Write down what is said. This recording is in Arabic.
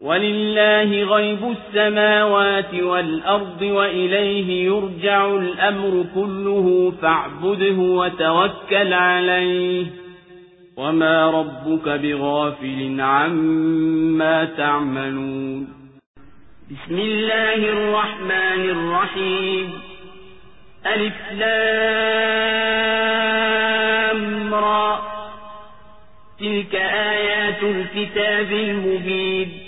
ولله غيب السماوات والأرض وإليه يرجع الأمر كله فاعبده وتوكل عليه. وما ربك بغافل عما تعملون. بسم الله الرحمن الرحيم. ألف لام را. تلك آيات الكتاب المبين.